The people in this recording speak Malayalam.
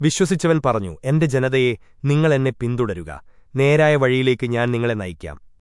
വിശ്വസിച്ചവൻ പറഞ്ഞു എന്റെ ജനതയെ നിങ്ങളെന്നെ പിന്തുടരുക. നേരായ വഴിയിലേക്ക് ഞാൻ നിങ്ങളെ നയിക്കാം.